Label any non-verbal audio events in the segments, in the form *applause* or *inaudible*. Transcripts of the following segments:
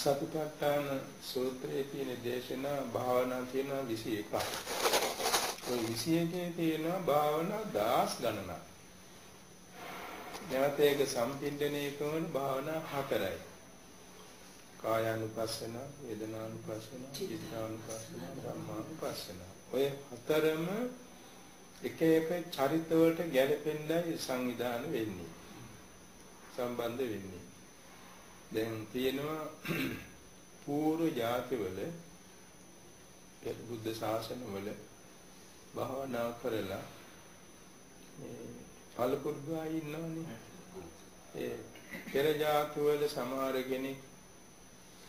සතිපට්ඨාන සූත්‍රයේ තියෙන දේශනා භාවනා තියෙනවා 21ක්. ওই 21 තියෙනවා භාවනා 10 ගණනක්. නැවත ඒක සම්පින්දණය කරන භාවනා හතරයි. කායානුපස්සන, වේදනානුපස්සන, චිත්තානුපස්සන, ධම්මානුපස්සන. ඔය හතරම එක එක චරිත වලට ගැලපෙන්නයි සංවිධාන වෙන්නේ. සම්බන්ධ වෙන්නේ. දැන් තියෙනවා *clears throat* පූර්ව ජාතිවල බුද්ධ ශාසනවල භාවනා කරලා මේ ඵලපුරුදා ඉන්නවනේ. ඒ පෙර ජාතිවල සමහර කෙනෙක්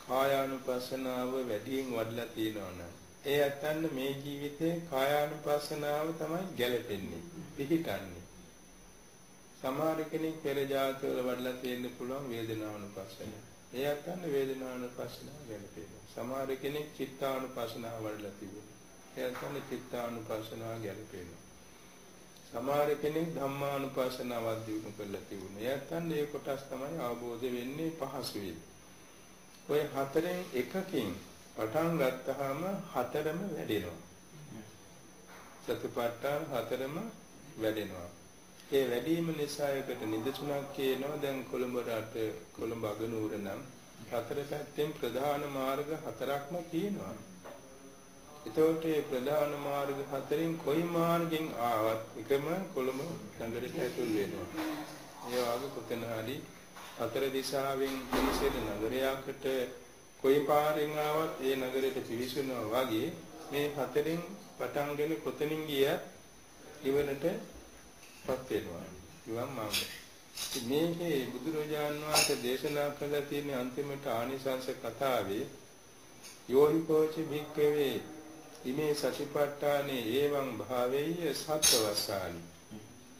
කායානුපස්සනාව වැඩියෙන් වඩලා තියෙනවනම් ඒ අතන්න මේ ජීවිතේ කායානුපස්සනාව තමයි ගැලපෙන්නේ පිහිටන්නේ සමහර කෙනෙක් පෙර ජාතවල වඩලා තියෙන්න පුළුවන් වේදනානුපස්සන. ඒ අතන්න වේදනානුපස්සනාව ගැලපෙනවා සමහර කෙනෙක් චිත්තානුපස්සනාව වඩලා තිබුණා. ඒ අතන්න චිත්තානුපස්සනාව ගැලපෙනවා සමහර කෙනෙක් ධම්මානුපස්සනාව දිනු කරලා තිබුණා. ඒ අතන්න ඒ කොටස් තමයි අවබෝධ වෙන්නේ පහසුවෙන් ඔය හතරෙන් එකකින් පටන් ගත්තාම හතරම වැඩෙනවා. සතිපට්ඨාන හතරම වැඩෙනවා. ඒ වැඩිම නිසා එකට නිදසුණක් කියනවා දැන් කොළඹ රට කොළඹ අගනුවර නම් හතර පැත්තෙන් ප්‍රධාන මාර්ග හතරක්ම තියෙනවා. එතකොට මේ ප්‍රධාන මාර්ග හතරෙන් කොයි මාර්ගෙන් ආවත් එකම කොළඹ නගරයට ඇතුල් වෙනවා. ඒ වගේ කොතන හරි හතර දිශාවෙන් පිවිසෙන නගරයකට කොයි පාරෙන් ආවත් ඒ නගරයට පිවිසෙනවා වගේ මේ හතරෙන් පටන්ගෙන කොතනින් ගියත් ඉවරටපත් වෙනවා. ඉවන් මාර්ග. මේකේ බුදුරජාන් වහන්සේ දේශනා කළ තියෙන අන්තිමට ආනිසංස කතාවේ යෝනිකෝච භික්කවේ ඉමේ සතිපට්ඨානේ එවං භාවෙය්‍ය සත්වස්සානි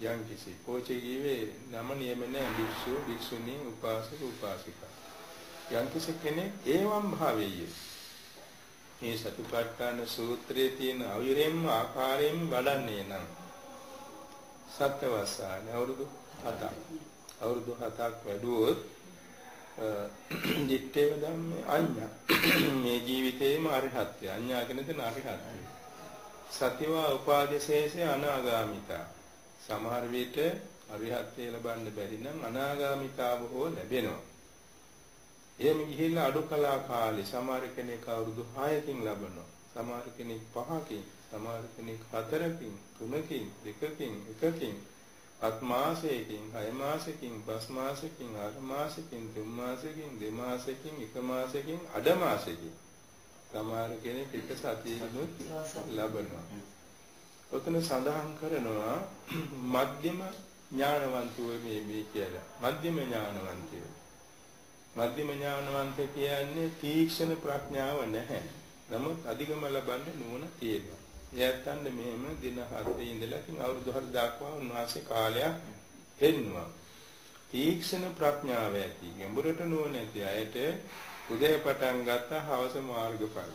යම් කිසි කෝචේ ගිවේ නම නියම නැහැ භික්ෂු භික්ෂුණී උපාසක උපාසිකා යම් කිසි කෙනෙක් ඒවම් භාවයේ මේ සතිපට්ඨාන සූත්‍රයේ තියෙන අවිරෙන්ම ආකාරයෙන් වඩන්නේ නම් සත්‍යවසාන අවුරුදු 7ක් අවුරුදු 7ක් වැඩුවොත් දිත්තේව ධම්මේ අඤ්ඤා. මේ ජීවිතේම අරිහත්ත්‍ය අඤ්ඤා කියන තැන අරිහත්ත්‍ය සතිවා උපාදේශේෂේ අනාගාමිතා. සමහර විට අරිහත්ත්වය ලබන්න බැරි නම් අනාගාමිතාව හෝ ලැබෙනවා. එහෙම ගිහිල්ලා අඩු කලා කාලේ සමහර කෙනෙක් අවුරුදු 6කින් ලබනවා. සමහර කෙනෙක් 5කින්, සමහර කෙනෙක් 4කින්, 3කින්, 2කින්, 1කින්, අත් මාසයකින්, 6 මාසයකින්, 5 මාසයකින්, 8 මාසයකින්, 3 මාසයකින්, 2 මාසයකින්, 1 මාසයකින්, අඩ මාසයකින්. සමහර කෙනෙක් එක සතියකිනුත් ලබනවා. ඔතන සඳහන් කරනවා *clears throat* මධ්‍යම ඥානවන්තයෝ මේ මේ කියලා. මධ්‍යම ඥානවන්තය. මධ්‍යම ඥානවන්ත කියන්නේ තීක්ෂණ ප්‍රඥාව නැහැ. නමුත් අධිගම ලබන්න නුවණ තියෙනවා. එයාටන්න මෙහෙම දින 7 ඉඳලා තින් අවුරුදු 4 දක්වා උන්වහන්සේ කාලයක් පෙන්නවා. තීක්ෂණ ප්‍රඥාව ඇති ගැඹුරට නුවණ ඇති අයට උදේ පටන් ගත්ත හවස මාර්ගඵල.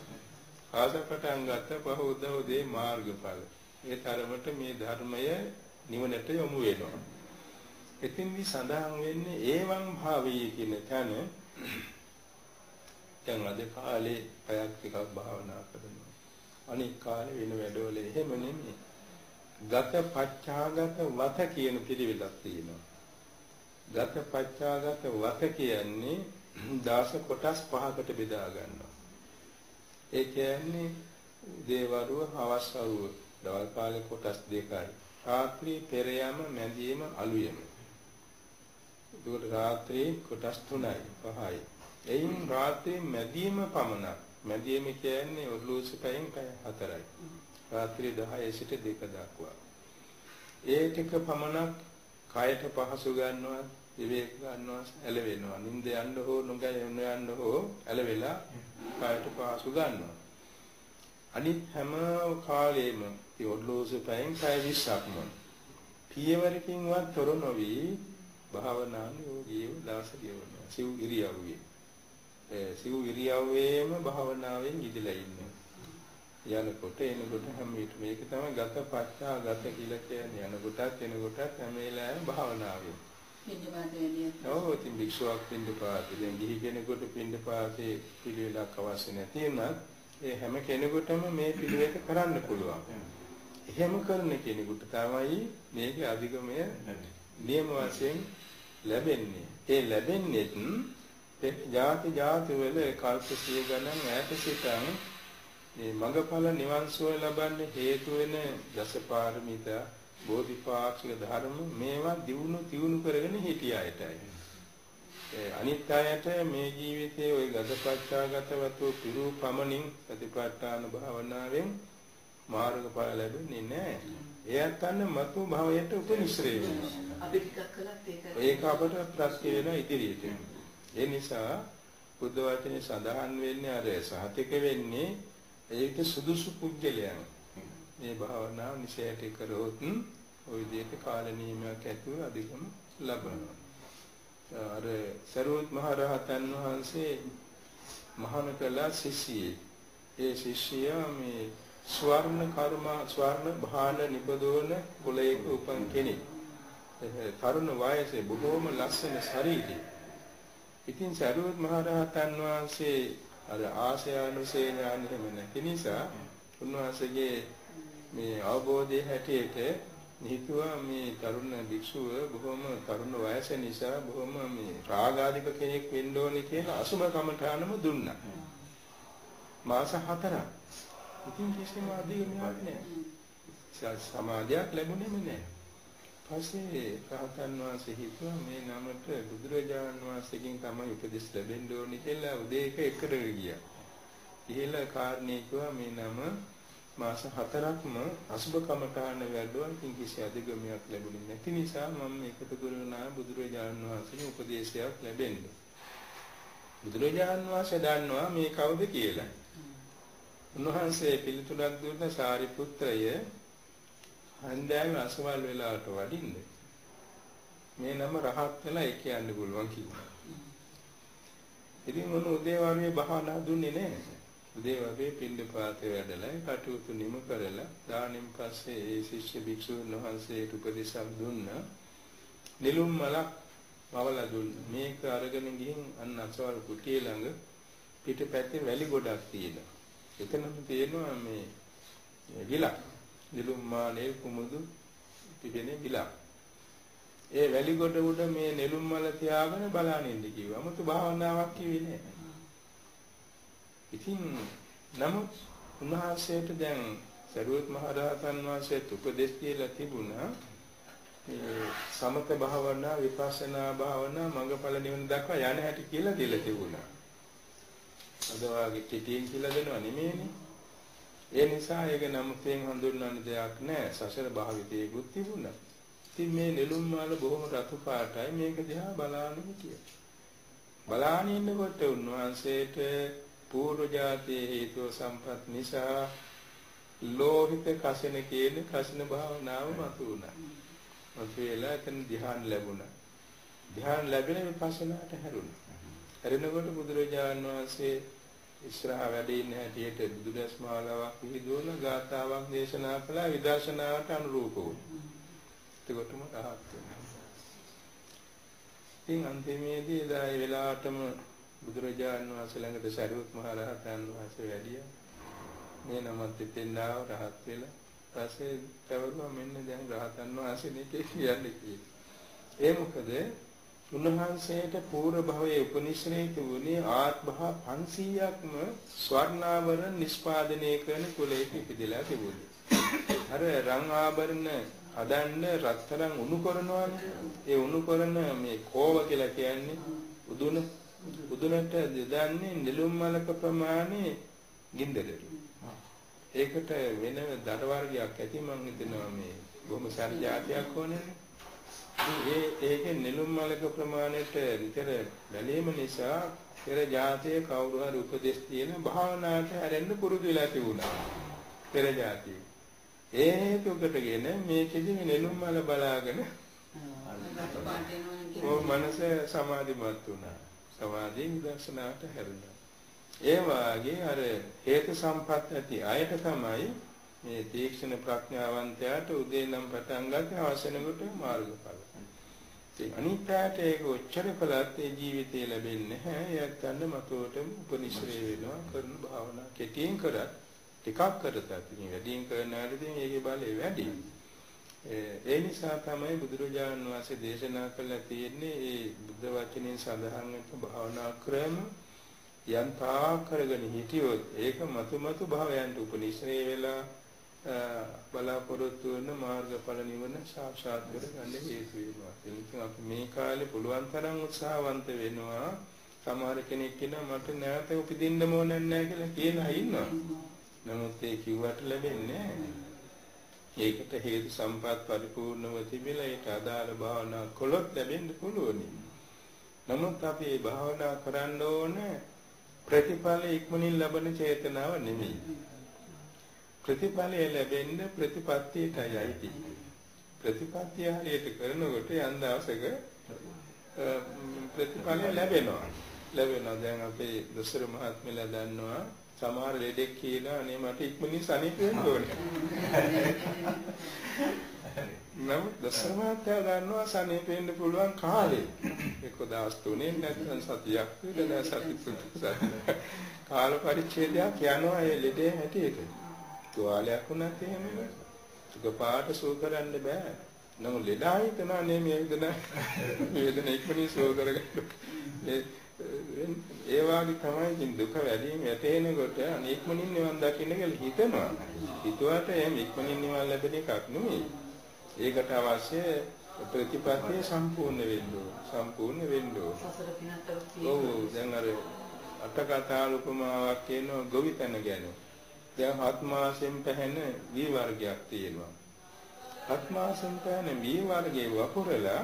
හවස පටන් ගත්ත පහ උදේ මාර්ගඵල. ඒ තරමට මේ ධර්මය නිවනට යොමු වෙනවා. එතින්දි සඳහන් වෙන්නේ ඒවං භාවී කියන තැන දැන් අද කාලේ පැයක් ටිකක් භාවනා කරනවා. අනික් කාලේ වෙන වැඩවල එහෙම නෙමෙයි. ගත පච්චාගත වත කියන පිළිවෙලක් තියෙනවා. ගත පච්චාගත වත කියන්නේ දාස කොටස් පහකට බෙදා ගන්නවා. ඒ කියන්නේ දේවරුව හවස් වරුව දවල් කාලේ කොටස් දෙකයි. රාත්‍රී පෙර යම මැදියම අලුයම. ඒකට රාත්‍රී කොටස් තුනයි පහයි. එයින් රාත්‍රී මැදියම පමණක්. මැදියම කියන්නේ ඔර්ලෝසු පැයෙන් පැය හතරයි. රාත්‍රී 10 සිට 2 දක්වා. ඒ ටික පමණක් කයට පහසු ගන්නවා, විවේක ගන්නවා, ඇලවෙනවා. නිින්ද යන්න හෝ නොගය යන්න හෝ ඇලවෙලා කයට පහසු ගන්නවා. අනිත් හැම කාලෙම ඒ ඔඩ්ලෝසු පැයෙන් පැය 20ක්ම පියවරකින්වත් තොර නොවි භාවනාවේ යෝගීව දාස ගෙවනවා සිව් ඉරියව්වේ ඒ සිව් ඉරියව්වේම භාවනාවෙන් ඉඳලා ඉන්නවා යනකොට එනකොට හැම විට මේක තමයි ගත පච්චා ගත කියලා කියන්නේ යනකොටත් එනකොටත් හැම වෙලාවෙම භාවනාවේ ඔව් ඉතින් භික්ෂුවක් පින්ඩපාතේ දැන් ගිහි කෙනෙකුට පින්ඩපාතේ පිළිවෙලක් අවශ්‍ය නැති වුණත් ඒ හැම කෙනෙකුටම මේ පිළිවෙත කරන්න පුළුවන්. එහෙම කරන කෙනෙකුට තමයි මේකේ අධිගමය නියම වශයෙන් ලැබෙන්නේ. ඒ ලැබෙන්නේ ජාති ජාති වල කල්ප සිය ගණන් ඈත සිටන් මේ මඟඵල නිවන් සුව ලබන්න හේතු වෙන දසපාරමිතා බෝධිපාක්ෂික ධර්ම මේවා දිනු තියුණු කරගෙන හිටිය අයටයි. ඒ අනිත් අයට මේ ජීවිතයේ ওই ගතපච්චාගතවතු පිරු පමණින් සතිපට්ඨාන භාවනාවෙන් මාර්ගඵල ලැබෙන්නේ නැහැ. එයත් අන්න මතු භවයට උපනිශ්‍රේ වෙනවා. අපි ටිකක් කළත් ඒක ඒක අපට ප්‍රශ්න වෙනවා ඉදිරියට. ඒ නිසා බුද්ධ වචනේ සඳහන් වෙන්නේ අර සහතික වෙන්නේ ඒක සුදුසු පුද්ගලයන්. මේ භාවනාව නිසයට කරොත් ওই විදිහට කාල නියමයක් ඇතුව අධිකම ලබනවා. අර සරුවත් මහ රහතන් වහන්සේ මහාන කළ ශිෂ්‍යයෙක්. ඒ ශිෂ්‍යයා මේ ස්වර්ණ කර්ම ස්වර්ණ භාන නිපදවන කුලයක උපන් කෙනෙක්. තරුණ වයසේ බොහෝම ලස්සන ශරීරය. ඉතින් සරුවත් මහ රහතන් වහන්සේ අර ආශයානුසේ ඥාන එහෙම නැති නිසා උන්වහන්සේගේ මේ අවබෝධයේ හැටියට හිතුවා මේ තරුණ භික්ෂුව බොහොම තරුණ වයස නිසා බොහොම මේ රාගාධික කෙනෙක් වෙන්න ඕනේ කියලා අසුබ කමඨානම දුන්නා. මාස හතරක්. ඉතින් කිසිම අධිගමයක් නැහැ. සමාධියක් ලැබුණේම නැහැ. පස්සේ රහතන් වහන්සේ හිතුවා මේ නමට බුදුරජාණන් වහන්සේගෙන් තමයි උපදෙස් ලැබෙන්න ඕනේ කියලා උදේ එක එකට ගියා. ඉහළ කාරණේ කිව්වා මේ නම මාස හතරක්ම අසුබ කමඨාන වැඩුවා ඉතින් කිසි අධිගමයක් ලැබුණේ නැති නිසා මම එකතු කරනා බුදුරජාණන් වහන්සේගේ උපදේශයක් ලැබෙන්න. බුදුරජාණන් වහන්සේ දන්නවා මේ කවුද කියලා. උන්වහන්සේ පිළිතුරක් දුන්න සාරිපුත්‍රය හන්දෑවේ අසවල් වෙලාවට වඩින්න මේ නම රහත් වෙලා ඒ කියන්න පුළුවන් කිව්වා. ඉතින් මොන උදේවාරුවේ බහනා දුන්නේ නැහැ. උදේවාරුවේ පින්දපාතේ වැඩලා කටයුතු නිම කරලා දානින් පස්සේ ඒ ශිෂ්‍ය භික්ෂුන් වහන්සේට උපදේශක් දුන්නා. නිලුම් මලක් පවලා දුන්නා. මේක අරගෙන ගිහින් අන්න අසවල් කුටිය ළඟ පිටපැත්තේ වැලි ගොඩක් තියෙනවා. එතනම තියෙනවා මේ ගිලක්. නිලුම් මානේ කුමුදු පිටිනේ ගිලක්. ඒ වැලි කොට උඩ මේ නෙළුම් මල තියාගෙන බලන්න ඉන්න කිව්වා. 아무තු භාවනාවක් කිව්වේ නෑ. ඉතින් නමුත් උන්වහන්සේට දැන් සරුවත් මහ රහතන් වහන්සේට උපදෙස් දීලා තිබුණා මේ සමත භාවනා විපස්සනා භාවනා මඟඵල නිවන දක්වා යන හැටි කියලා දීලා තිබුණා. අද වාගේ කෙටියෙන් කියලා දෙනව නෙමෙයිනේ. ඒ නිසා ඒක නම්යෙන් හඳුන්වන්න දෙයක් නැහැ. සසර භාවිතයකුත් තිබුණා. ඉතින් මේ නෙළුම් මාල බොහොම රතු පාටයි මේක දිහා බලාගෙන හිටියා. බලාගෙන ඉන්නකොට උන්වහන්සේට පූර්ව જાතියේ හේතු සම්පත් නිසා ලෝහිත කසින කියන කසින භාවනාව මතුණා. මතුවලා එතන ධ්‍යාන ලැබුණා. ධ්‍යාන ලැබෙන විපස්සනාට හැරුණා. හැරෙනකොට බුදුරජාණන් වහන්සේ ඉස්සරහ වැඩ ඉන්න හැටියට බුදුදස් මාලාවක් පිළිදෝන ගාථාවක් දේශනා කළා විදර්ශනාවට අනුරූප වුණා. එතකොටම රහත් වෙනවා. ඉතින් අන්තිමේදී එදා ඒ වෙලාවටම බුදුරජාණන් වහන්සේ ළඟට සරියුත් මහ රහතන් වහන්සේ වැඩියා. මේ නමත් දෙපෙන්නාව රහත් වෙලා පස්සේ පැවරුවා මෙන්න දැන් රහතන් වහන්සේ මේකේ කියන්නේ කියලා. ඒ මොකද උන්වහන්සේට පූර්ව භවයේ උපනිශ්‍රේත වුණේ ආත්මහා 500ක්ම ස්වර්ණාභරණ නිෂ්පාදනය කරන කුලයක ඉපදලා තිබුණා. අර රන් ආභරණ හදන්න රත්තරන් උණු කරනවානේ. ඒ උණු කරන මේ කෝව කියලා කියන්නේ උදුන උදුනට දදන්නේ නිලුම් මලක ප්‍රමාණය ගින්දරට. ඒකට වෙන දර වර්ගයක් ඇති මං හිතනවා මේ බොහොම සරල જાතියක් ඕනේනේ. ඒ ඒකේ නෙළුම් මලක ප්‍රමාණයට විතර බැලීම නිසා පෙර જાතියේ කවුරු හරි උපදෙස් තියෙන භාවනාවට හැරෙන්න පුරුදු වෙලා තිබුණා. පෙර જાතිය. ඒ හේතුකටගෙන මේකෙදි නෙළුම් මල බලාගෙන ඔව් මනස සමාධිමත් වුණා. සමාධියෙන් දර්ශනාවට හැරුණා. ඒ වාගේ අර හේතු සම්පත් ඇති අයට තමයි මේ තීක්ෂණ ප්‍රඥාවන්තයාට උදේ නම් පටන් ගන්න අවසනකට මාර්ගඵල. ඉතින් අනිත්‍යයට ඒක ඔච්චර කළත් ඒ ජීවිතේ ලැබෙන්නේ නැහැ. එයත් ගන්න මතෝටම උපනිශ්‍රේ වෙනවා කරන භාවනා කෙටියෙන් කරත් ටිකක් කරතත් ඉතින් වැඩියෙන් කරන හැටදී මේකේ බලය වැඩි. ඒ නිසා තමයි බුදුරජාණන් වහන්සේ දේශනා කළා තියෙන්නේ මේ බුද්ධ වචනේ සඳහන් වෙන භාවනා ක්‍රම යන්තා කරගෙන හිටියොත් ඒක මතු මතු භාවයන්ට උපනිශ්‍රේ වෙලා බලාපොරොත්තු වෙන මාර්ගඵල නිවන සාක්ෂාත් කරගන්න හේතු වෙනවා. එනිසා අපි මේ කාලේ පුළුවන් තරම් උත්සාහවන්ත වෙනවා. සමහර කෙනෙක් කියනවා මට නැවත උපදින්න ඕන නැහැ කියලා කියන අය ඉන්නවා. නමුත් ඒ කිව්වට ලැබෙන්නේ ඒකට හේතු සම්පත් පරිපූර්ණව තිබිලා ඒට අදාළ භාවනා කළොත් ලැබෙන්න පුළුවනි. නමුත් අපි මේ භාවනා කරන්න ඕන ප්‍රතිඵල ඉක්මනින් ලබන චේතනාව නෙමෙයි. ප්‍රතිඵලය ලැබෙන්න ප්‍රතිපත්තියටයි අයිති. ප්‍රතිපත්තිය හරියට කරනකොට යම් දවසක ප්‍රතිඵලය ලැබෙනවා. ලැබෙනවා. දැන් අපේ දොස්තර මහත්මයලා දන්නවා සමහර ලෙඩෙක් කියලා අනේ මට ඉක්මනින් සනීප වෙන්න ඕනේ. නමුත් දොස්තර මහත්තයා දන්නවා සනීප වෙන්න පුළුවන් කාලේ. එක්ක දවස් තුනේ නැත්නම් සතියක් විතර සති තුනක් කාල පරිච්ඡේදයක් යනවා ඒ ලෙඩේ හැටියට. තුවාලයක් වුණත් එහෙම එකපාරට සුව කරන්න බෑ. නමුත් ලෙඩා හිතනවා නේ මේ වේදන වේදන ඉක්මනින් සුව කරගන්න. ඒ ඒ වාගේ තමයි දුක වැඩිම යටේනකොට අනේක්මනින් නිවන් දකින්න කියලා හිතනවා. හිතුවට එහෙම ඉක්මනින් නිවන් ලැබෙන එකක් නෙමෙයි. ඒකට අවශ්‍ය ප්‍රතිපත්තිය සම්පූර්ණ වෙන්න. සම්පූර්ණ වෙන්න ඕන. ඔව් දැන් අර අටකතා උපමාවක් කියනවා ගොවිතැන ගැන. දැන් හත් මාසෙන් පැහැෙන වී වර්ගයක් තියෙනවා. හත් මාසෙන් පැහැෙන වී වර්ගයේ වපුරලා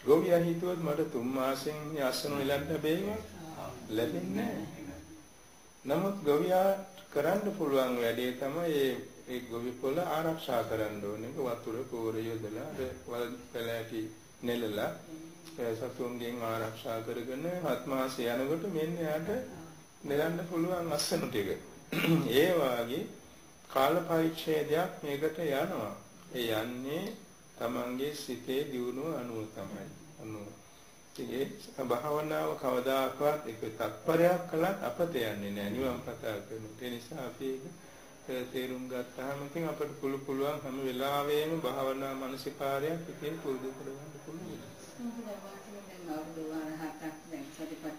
ගොවියා හිතුවත් මට තුන් මාසෙන් යස්සන වෙලන්න බැහැ ලැබෙන්නේ නමුත් ගොවියා කරන්න පුළුවන් වැඩේ තමයි ඒ ගොවි පොළ ආරක්ෂා කරන්න ඕනේ. වතුර පෝර යොදලා වල පැලෑටි නෙලලා සතුන්ගෙන් ආරක්ෂා කරගෙන හත් මාසය යනකොට මෙන්න යාට නෙලන්න පුළුවන් අස්සන ටික. ඒ වාගේ කාල පරිච්ඡේදයක් මේකට යනවා. ඒ යන්නේ තමන්ගේ සිතේ දියුණුව අනුව තමයි. අනුව. ඒ භාවනාව කවදාකවත් එක තත්පරයක් කළත් අපත යන්නේ නැහැ. නිවන් පතා කරන. ඒ නිසා අපි ඒක තේරුම් ගත්තාම ඉතින් අපිට පුළු පුළුවන් හැම වෙලාවෙම භාවනා මානසිකාරයක් ඉතින් පුරුදු කරගන්න පුළුවන්. අවුරුදු 7ක් දැන්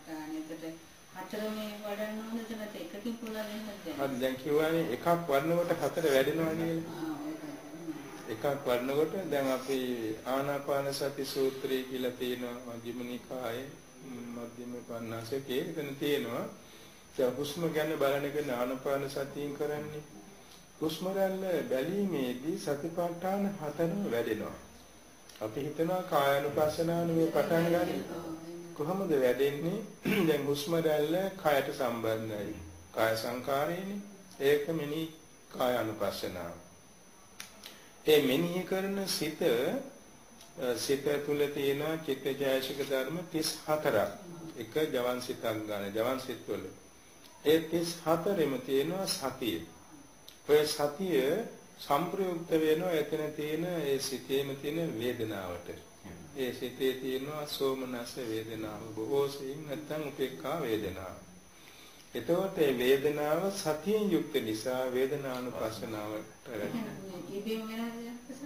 සතිපට්ඨානෙකට හතරමේ වඩන්න ඕනද නැත්නම් එකකින් පුළුවන් වෙනවද? හරි දැන් කියවනේ එකක් වඩනකොට හතර වැඩෙනවා කියලා. එකක් වඩනකොට දැන් අපි ආනාපාන සති සූත්‍රය කියලා තියෙනවා මධ්‍යම නිකායේ මධ්‍යම පඤ්ඤාසකේ එතන තියෙනවා. දැන් හුස්ම ගැන බලන එක ආනාපාන සතියෙන් කරන්නේ. හුස්ම රැල්ල බැලීමේදී සතිපට්ඨාන හතරම වැඩෙනවා. අපි හිතනවා කායानुපස්සනාවේ පටන් ගන්න. කොහොමද වැඩෙන්නේ? *clears throat* දැන් හුස්ම රැල්ල කයට සම්බන්ධයි. කාය සංකාරයනේ. ඒක මෙනි කාය අනුපස්සනාව. ඒ මෙනෙහි කරන සිත සිත තුළ තියෙන චිත්තජයශික ධර්ම 34ක්. එක ජවන් සිතක් ගන්න. ජවන් සිත් වල. ඒ 34ෙම තියෙනවා සතිය. ඔය සතිය සම්ප්‍රයුක්ත වෙනවා එතන තියෙන ඒ සිතේම තියෙන වේදනාවට. ඒ සිතේ තියෙනවා සෝමනස වේදනාව බොහෝ සෙයින් නැත්නම් උපේක්ඛා වේදනාව. එතකොට මේ වේදනාව සතියෙන් යුක්ත නිසා වේදනානුපස්සනාවට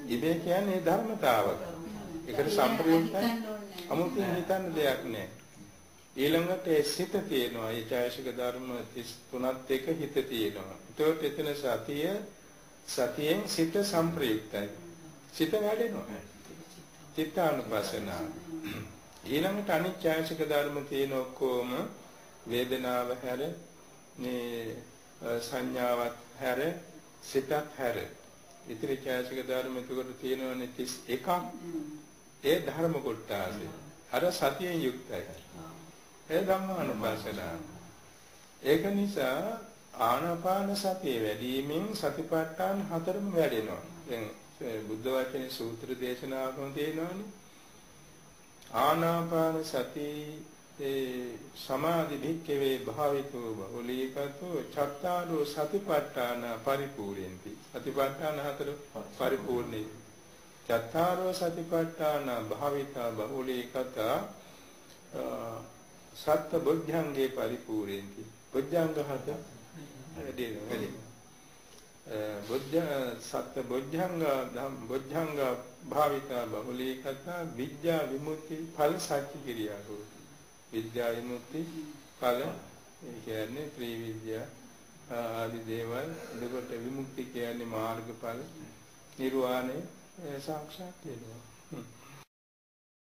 ඉබේ කියන්නේ ධර්මතාවක. ඒකට සම්ප්‍රයුක්තයි. 아무තින් හිතන්න දෙයක් නැහැ. ඊළඟට ඒ සිත තියෙනවා. ඒ ඡායසික ධර්ම 33ත් එක හිත තියෙනවා. එතකොට එතන සතිය සතියෙන් සිත සම්ප්‍රයුක්තයි. සිත වැඩෙනවා. චිත්තානුපස්සනාව. ඊළඟට අනිත්‍යයික ධර්ම තියෙන ඔක්කොම වේදනාව හැර මේ සංඥාවත් හැර සිතත් හැර. ඉතිරි ඡායසික ධර්ම එතකොට තියෙනවනේ 31ක් ඒ ධර්ම කොටාසේ. අර සතියෙන් යුක්තයි. ඒ ධම්මානුපස්සනාව. ඒක නිසා ආනාපාන සතිය වැඩිවීමෙන් සතිපට්ඨාන හතරම වැඩෙනවා. දැන් බුද්ධ වචනේ සූත්‍ර දේශනාවකම තියෙනවානේ. ආනාපාන සති ඒ සමාධි භික්කවේ භාවිතෝ බහුලීකතෝ චත්තාරෝ සතිපට්ඨාන පරිපූර්ණති. සතිපට්ඨාන හතර පරිපූර්ණයි. චත්තාරෝ සතිපට්ඨාන භාවිතා බහුලී කතා සත්ත බුද්ධංගේ පරිපූර්ණති බුද්ධංග හත වැඩි වැඩි බුද්ධ සත්ත බුද්ධංග බුද්ධංග භාවිතා බහුලී කතා විද්‍යා විමුක්ති ඵල සත්‍ය කිරියා හොති විද්‍යා විමුක්ති ඵල ඒ කියන්නේ ත්‍රිවිද්‍යා ආදී දේවල් එතකොට විමුක්ති කියන්නේ මාර්ගඵල නිර්වාණය සාක්ෂාත් වෙනවා